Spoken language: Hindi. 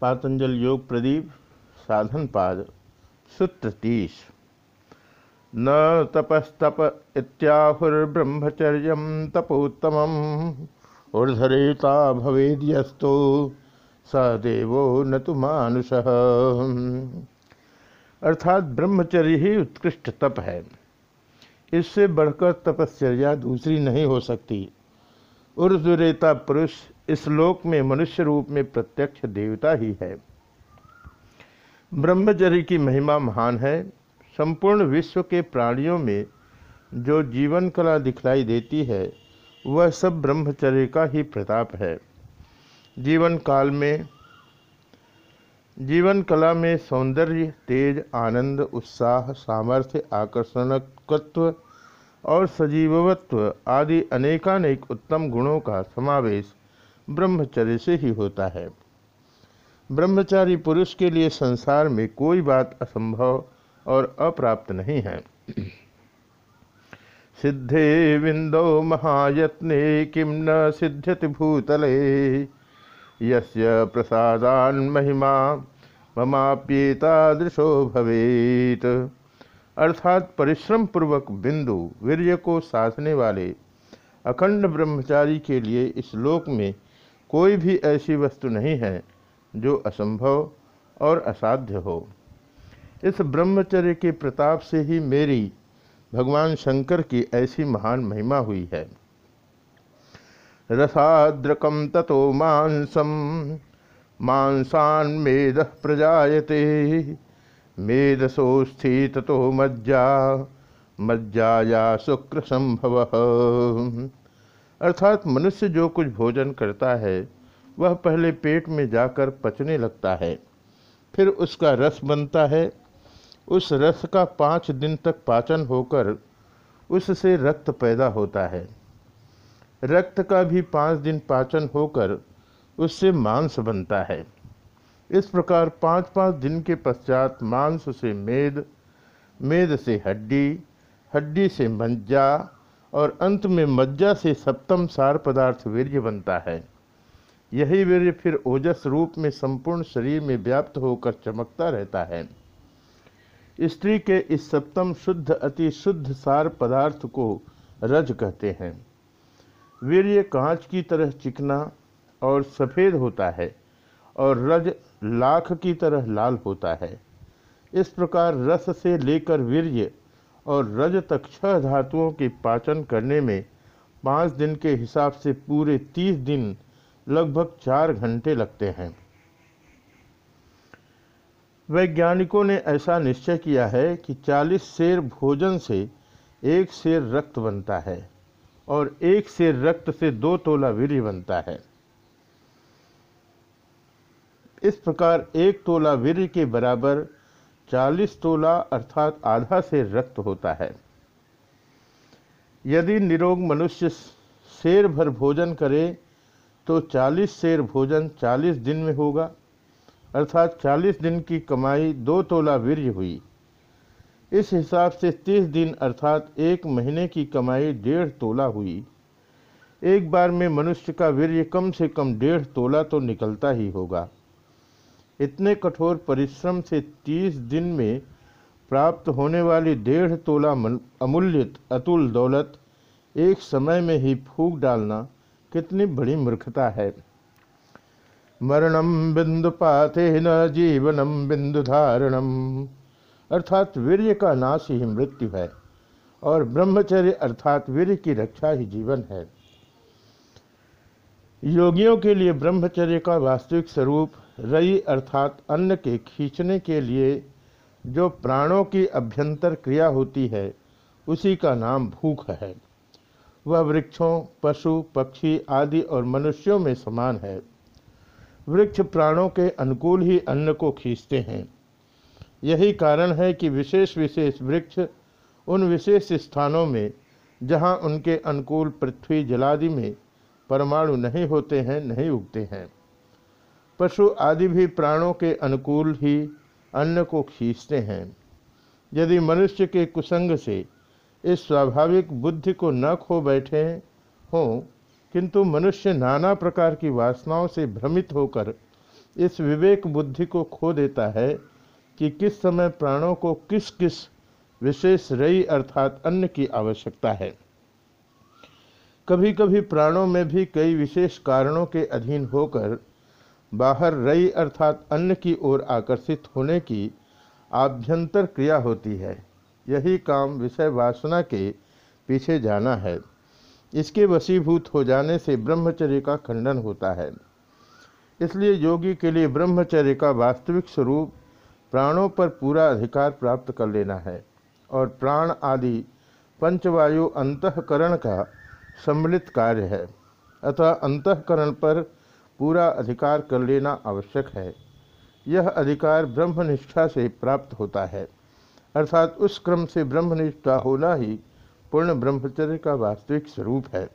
पातंजल योग प्रदीप, साधन पाद, सूत्र तीस। न तपस्तप इत्याहुर्ब्रह्मचर्य तपोत्तम। ऊर्धरेता भवेद्यस्तो स देवो न तो मानुष। अर्थात ब्रह्मचर्य ही उत्कृष्ट तप है। इससे बढ़कर तपश्चर्या दूसरी नहीं हो सकती। ऊर्धरेता पुरुष इस लोक में मनुष्य रूप में प्रत्यक्ष देवता ही है। ब्रह्मचर्य की महिमा महान है। संपूर्ण विश्व के प्राणियों में जो जीवन कला दिखलाई देती है, वह सब ब्रह्मचर्य का ही प्रताप है। जीवन काल में, जीवन कला में सौंदर्य, तेज, आनंद, उत्साह, सामर्थ्य, आकर्षणकत्व और सजीवत्व आदि अनेकानेक उत्तम गुणों का समावेश ब्रह्मचर्य से ही होता है। ब्रह्मचारी पुरुष के लिए संसार में कोई बात असंभव और अप्राप्त नहीं है। सिद्धे विंदो महायत्ने किम न सिद्ध्यति भूतले, यस्य प्रसादान महिमा ममाप्येतादृशो भवेत। अर्थात परिश्रम पूर्वक बिंदु वीर्य को साधने वाले अखंड ब्रह्मचारी के लिए इस लोक में कोई भी ऐसी वस्तु नहीं है जो असंभव और असाध्य हो। इस ब्रह्मचर्य के प्रताप से ही मेरी भगवान शंकर की ऐसी महान महिमा हुई है। रसाद्रकम ततो मांसम मांसान मेद प्रजायते मेदसोस्थि ततो मज्जा, मज्जाया शुक्र संभव अर्थात मनुष्य जो कुछ भोजन करता है, वह पहले पेट में जाकर पचने लगता है। फिर उसका रस बनता है। उस रस का पाँच दिन तक पाचन होकर उससे रक्त पैदा होता है। रक्त का भी पाँच दिन पाचन होकर उससे मांस बनता है। इस प्रकार पाँच पाँच दिन के पश्चात मांस से मेद मेद से हड्डी हड्डी से मज्जा और अंत में मज्जा से सप्तम सार पदार्थ वीर्य बनता है। यही वीर्य फिर ओजस रूप में संपूर्ण शरीर में व्याप्त होकर चमकता रहता है। स्त्री के इस सप्तम शुद्ध, अति शुद्ध सार पदार्थ को रज कहते हैं। वीर्य कांच की तरह चिकना और सफ़ेद होता है और रज लाख की तरह लाल होता है। इस प्रकार रस से लेकर वीर्य और रज तक छह धातुओं के पाचन करने में पाँच दिन के हिसाब से पूरे तीस दिन लगभग चार घंटे लगते हैं। वैज्ञानिकों ने ऐसा निश्चय किया है कि 40 शेर भोजन से एक शेर रक्त बनता है और एक शेर रक्त से दो तोला वीर्य बनता है। इस प्रकार एक तोला वीर्य के बराबर चालीस तोला अर्थात आधा से रक्त होता है। यदि निरोग मनुष्य शेर भर भोजन करे तो चालीस शेर भोजन चालीस दिन में होगा। अर्थात चालीस दिन की कमाई दो तोला वीर्य हुई। इस हिसाब से तीस दिन अर्थात एक महीने की कमाई डेढ़ तोला हुई। एक बार में मनुष्य का वीर्य कम से कम डेढ़ तोला तो निकलता ही होगा। इतने कठोर परिश्रम से तीस दिन में प्राप्त होने वाली डेढ़ तोला अमूल्य अतुल दौलत एक समय में ही फूक डालना कितनी बड़ी मूर्खता है। मरणम बिंदुपाते न जीवनम बिंदु धारणम। अर्थात वीर्य का नाश ही मृत्यु है और ब्रह्मचर्य अर्थात वीर्य की रक्षा ही जीवन है। योगियों के लिए ब्रह्मचर्य का वास्तविक स्वरूप रई अर्थात अन्न के खींचने के लिए जो प्राणों की अभ्यंतर क्रिया होती है, उसी का नाम भूख है। वह वृक्षों, पशु, पक्षी आदि और मनुष्यों में समान है। वृक्ष प्राणों के अनुकूल ही अन्न को खींचते हैं। यही कारण है कि विशेष विशेष वृक्ष उन विशेष स्थानों में, जहाँ उनके अनुकूल पृथ्वी जलादि में परमाणु नहीं होते हैं, नहीं उगते हैं। पशु आदि भी प्राणों के अनुकूल ही अन्न को खींचते हैं। यदि मनुष्य के कुसंग से इस स्वाभाविक बुद्धि को न खो बैठे हों, किंतु मनुष्य नाना प्रकार की वासनाओं से भ्रमित होकर इस विवेक बुद्धि को खो देता है कि किस समय प्राणों को किस किस विशेष रई अर्थात अन्न की आवश्यकता है। कभी कभी प्राणों में भी कई विशेष कारणों के अधीन होकर बाहर रई अर्थात अन्न की ओर आकर्षित होने की आभ्यंतर क्रिया होती है। यही काम विषय वासना के पीछे जाना है। इसके वशीभूत हो जाने से ब्रह्मचर्य का खंडन होता है। इसलिए योगी के लिए ब्रह्मचर्य का वास्तविक स्वरूप प्राणों पर पूरा अधिकार प्राप्त कर लेना है और प्राण आदि पंचवायु अंतकरण का सम्मिलित कार्य है। अतः अंतकरण पर पूरा अधिकार कर लेना आवश्यक है। यह अधिकार ब्रह्मनिष्ठा से प्राप्त होता है। अर्थात उस क्रम से ब्रह्मनिष्ठा होना ही पूर्ण ब्रह्मचर्य का वास्तविक स्वरूप है।